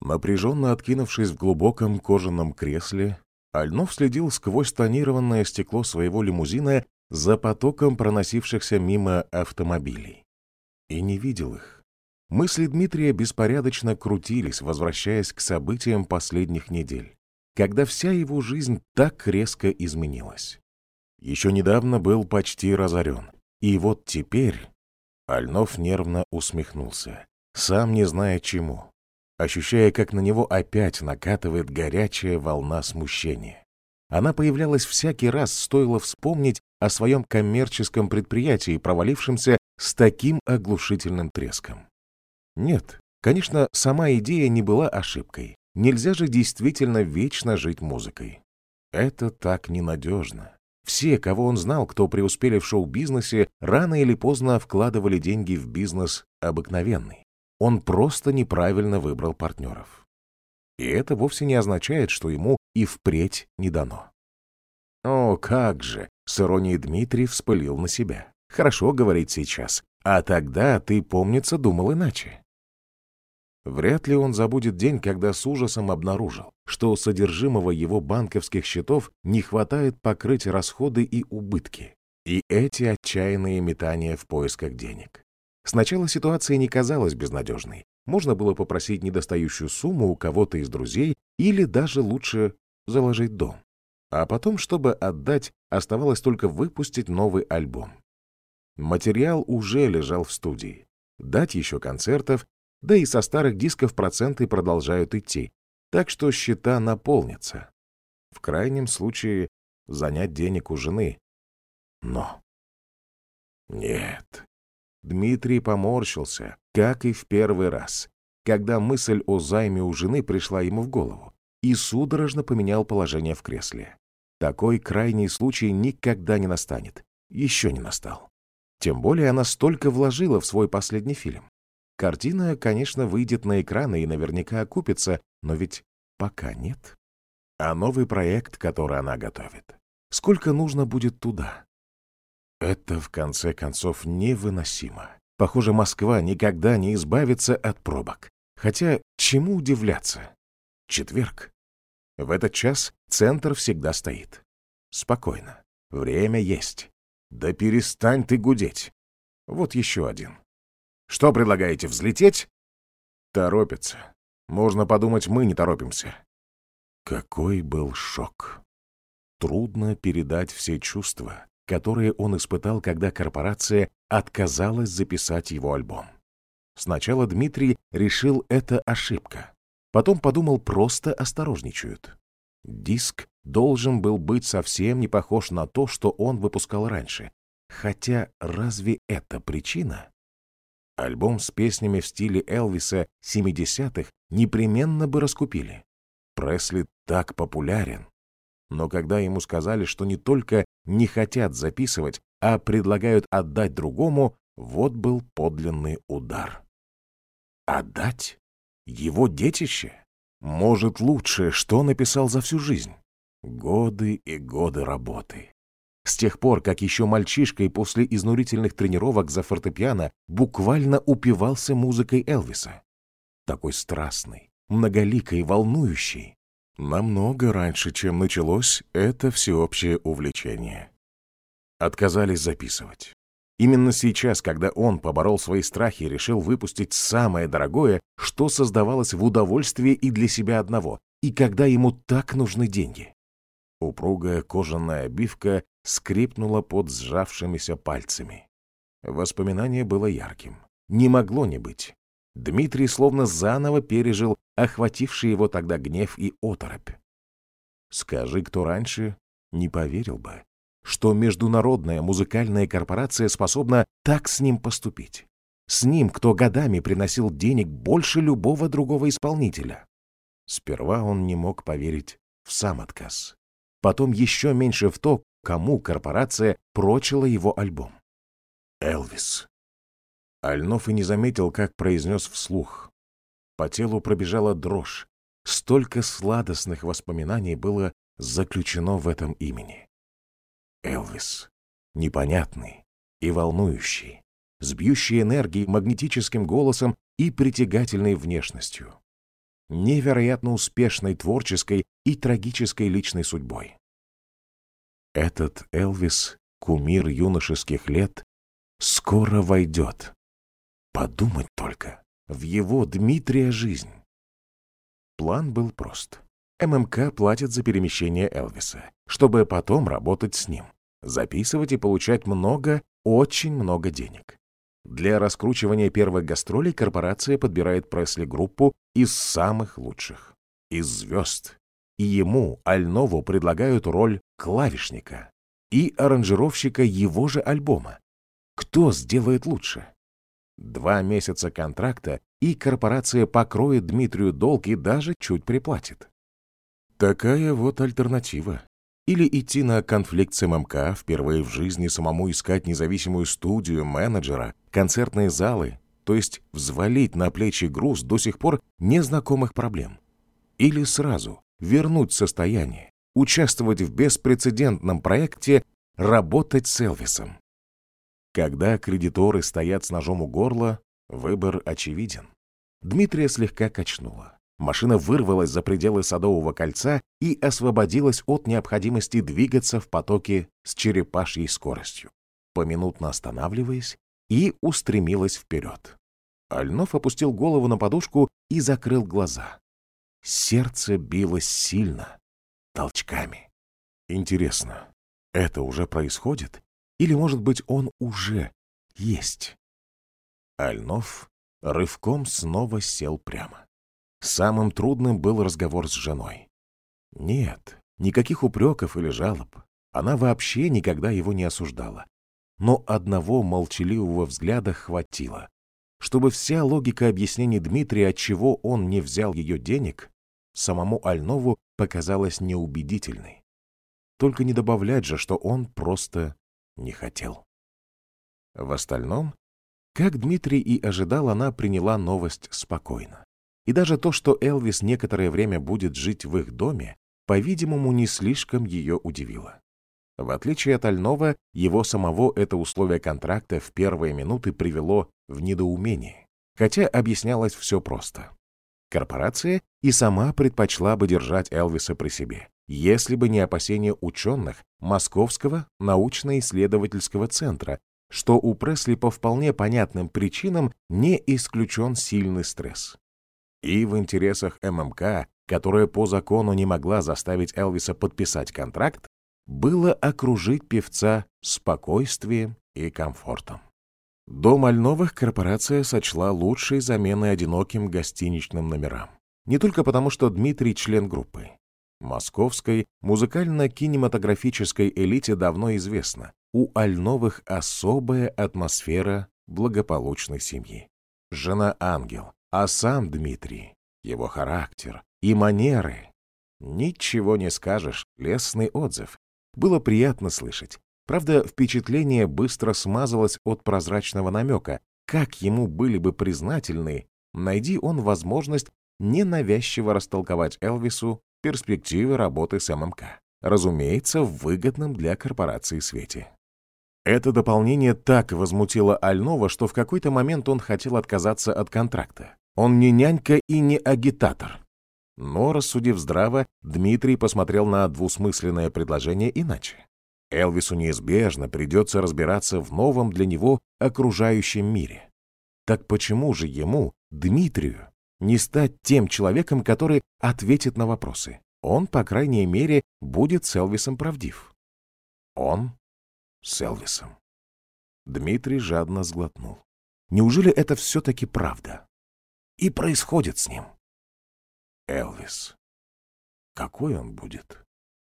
Напряженно откинувшись в глубоком кожаном кресле, Альнов следил сквозь тонированное стекло своего лимузина за потоком проносившихся мимо автомобилей. И не видел их. Мысли Дмитрия беспорядочно крутились, возвращаясь к событиям последних недель, когда вся его жизнь так резко изменилась. Еще недавно был почти разорен. И вот теперь... Альнов нервно усмехнулся, сам не зная чему, ощущая, как на него опять накатывает горячая волна смущения. Она появлялась всякий раз, стоило вспомнить о своем коммерческом предприятии, провалившемся с таким оглушительным треском. Нет, конечно, сама идея не была ошибкой. Нельзя же действительно вечно жить музыкой. Это так ненадежно. Все, кого он знал, кто преуспели в шоу-бизнесе, рано или поздно вкладывали деньги в бизнес обыкновенный. Он просто неправильно выбрал партнеров. И это вовсе не означает, что ему и впредь не дано. О, как же! С иронией Дмитрий вспылил на себя. Хорошо говорить сейчас. А тогда ты, помнится, думал иначе. Вряд ли он забудет день, когда с ужасом обнаружил, что содержимого его банковских счетов не хватает покрыть расходы и убытки. И эти отчаянные метания в поисках денег. Сначала ситуация не казалась безнадежной. Можно было попросить недостающую сумму у кого-то из друзей или даже лучше заложить дом. А потом, чтобы отдать, оставалось только выпустить новый альбом. Материал уже лежал в студии. Дать еще концертов да и со старых дисков проценты продолжают идти, так что счета наполнятся. В крайнем случае занять денег у жены. Но... Нет. Дмитрий поморщился, как и в первый раз, когда мысль о займе у жены пришла ему в голову, и судорожно поменял положение в кресле. Такой крайний случай никогда не настанет. Еще не настал. Тем более она столько вложила в свой последний фильм. Картина, конечно, выйдет на экраны и наверняка окупится, но ведь пока нет. А новый проект, который она готовит, сколько нужно будет туда? Это, в конце концов, невыносимо. Похоже, Москва никогда не избавится от пробок. Хотя, чему удивляться? Четверг. В этот час центр всегда стоит. Спокойно. Время есть. Да перестань ты гудеть. Вот еще один. Что предлагаете, взлететь? Торопится. Можно подумать, мы не торопимся. Какой был шок. Трудно передать все чувства, которые он испытал, когда корпорация отказалась записать его альбом. Сначала Дмитрий решил, это ошибка. Потом подумал, просто осторожничают. Диск должен был быть совсем не похож на то, что он выпускал раньше. Хотя разве это причина? Альбом с песнями в стиле Элвиса 70-х непременно бы раскупили. Пресли так популярен. Но когда ему сказали, что не только не хотят записывать, а предлагают отдать другому, вот был подлинный удар. Отдать? Его детище? Может, лучшее, что написал за всю жизнь? Годы и годы работы. С тех пор, как еще мальчишкой после изнурительных тренировок за фортепиано буквально упивался музыкой Элвиса. Такой страстный, многоликой, волнующий. Намного раньше, чем началось это всеобщее увлечение. Отказались записывать. Именно сейчас, когда он поборол свои страхи и решил выпустить самое дорогое, что создавалось в удовольствие и для себя одного, и когда ему так нужны деньги. Упругая кожаная обивка скрипнула под сжавшимися пальцами. Воспоминание было ярким. Не могло не быть. Дмитрий словно заново пережил охвативший его тогда гнев и оторопь. Скажи, кто раньше, не поверил бы, что международная музыкальная корпорация способна так с ним поступить. С ним, кто годами приносил денег больше любого другого исполнителя. Сперва он не мог поверить в сам отказ. Потом еще меньше в то, кому корпорация прочила его альбом. Элвис. Альнов и не заметил, как произнес вслух. По телу пробежала дрожь. Столько сладостных воспоминаний было заключено в этом имени. Элвис. Непонятный и волнующий, с бьющей энергией, магнетическим голосом и притягательной внешностью. невероятно успешной творческой и трагической личной судьбой. Этот Элвис, кумир юношеских лет, скоро войдет. Подумать только, в его Дмитрия жизнь. План был прост. ММК платит за перемещение Элвиса, чтобы потом работать с ним, записывать и получать много, очень много денег. Для раскручивания первых гастролей корпорация подбирает Пресли-группу из самых лучших, из звезд. И ему, Альнову, предлагают роль клавишника и аранжировщика его же альбома. Кто сделает лучше? Два месяца контракта, и корпорация покроет Дмитрию долг и даже чуть приплатит. Такая вот альтернатива. Или идти на конфликт с ММК, впервые в жизни самому искать независимую студию, менеджера, концертные залы, то есть взвалить на плечи груз до сих пор незнакомых проблем. Или сразу вернуть состояние, участвовать в беспрецедентном проекте, работать с Элвисом. Когда кредиторы стоят с ножом у горла, выбор очевиден. Дмитрия слегка качнуло. Машина вырвалась за пределы Садового кольца и освободилась от необходимости двигаться в потоке с черепашьей скоростью, поминутно останавливаясь и устремилась вперед. Альнов опустил голову на подушку и закрыл глаза. Сердце билось сильно, толчками. Интересно, это уже происходит? Или, может быть, он уже есть? Альнов рывком снова сел прямо. Самым трудным был разговор с женой. Нет, никаких упреков или жалоб. Она вообще никогда его не осуждала. Но одного молчаливого взгляда хватило, чтобы вся логика объяснений Дмитрия, от чего он не взял ее денег, самому Альнову показалась неубедительной. Только не добавлять же, что он просто не хотел. В остальном, как Дмитрий и ожидал, она приняла новость спокойно. И даже то, что Элвис некоторое время будет жить в их доме, по-видимому, не слишком ее удивило. В отличие от Альнова, его самого это условие контракта в первые минуты привело в недоумение, хотя объяснялось все просто. Корпорация и сама предпочла бы держать Элвиса при себе, если бы не опасения ученых Московского научно-исследовательского центра, что у Пресли по вполне понятным причинам не исключен сильный стресс. И в интересах ММК, которая по закону не могла заставить Элвиса подписать контракт, было окружить певца спокойствием и комфортом. Дом Альновых корпорация сочла лучшей заменой одиноким гостиничным номерам. Не только потому, что Дмитрий член группы. Московской музыкально-кинематографической элите давно известно, у Альновых особая атмосфера благополучной семьи. Жена ангел, а сам Дмитрий, его характер и манеры. Ничего не скажешь, лестный отзыв. Было приятно слышать. Правда, впечатление быстро смазалось от прозрачного намека. Как ему были бы признательны, найди он возможность ненавязчиво растолковать Элвису перспективы работы с ММК. Разумеется, в выгодном для корпорации свете. Это дополнение так возмутило Альнова, что в какой-то момент он хотел отказаться от контракта. Он не нянька и не агитатор. Но, рассудив здраво, Дмитрий посмотрел на двусмысленное предложение иначе. Элвису неизбежно придется разбираться в новом для него окружающем мире. Так почему же ему, Дмитрию, не стать тем человеком, который ответит на вопросы? Он, по крайней мере, будет с Элвисом правдив. Он с Элвисом. Дмитрий жадно сглотнул. Неужели это все-таки правда? и происходит с ним. Элвис. Какой он будет?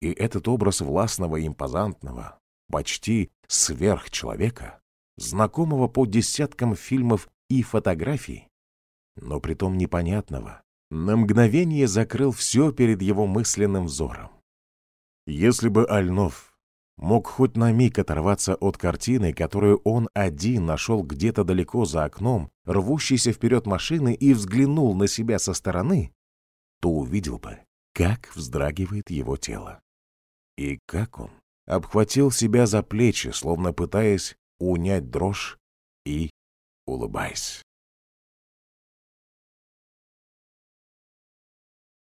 И этот образ властного и импозантного, почти сверхчеловека, знакомого по десяткам фильмов и фотографий, но притом непонятного, на мгновение закрыл все перед его мысленным взором. Если бы Альнов мог хоть на миг оторваться от картины, которую он один нашел где-то далеко за окном, рвущейся вперед машины и взглянул на себя со стороны, то увидел бы, как вздрагивает его тело. И как он обхватил себя за плечи, словно пытаясь унять дрожь и улыбаясь.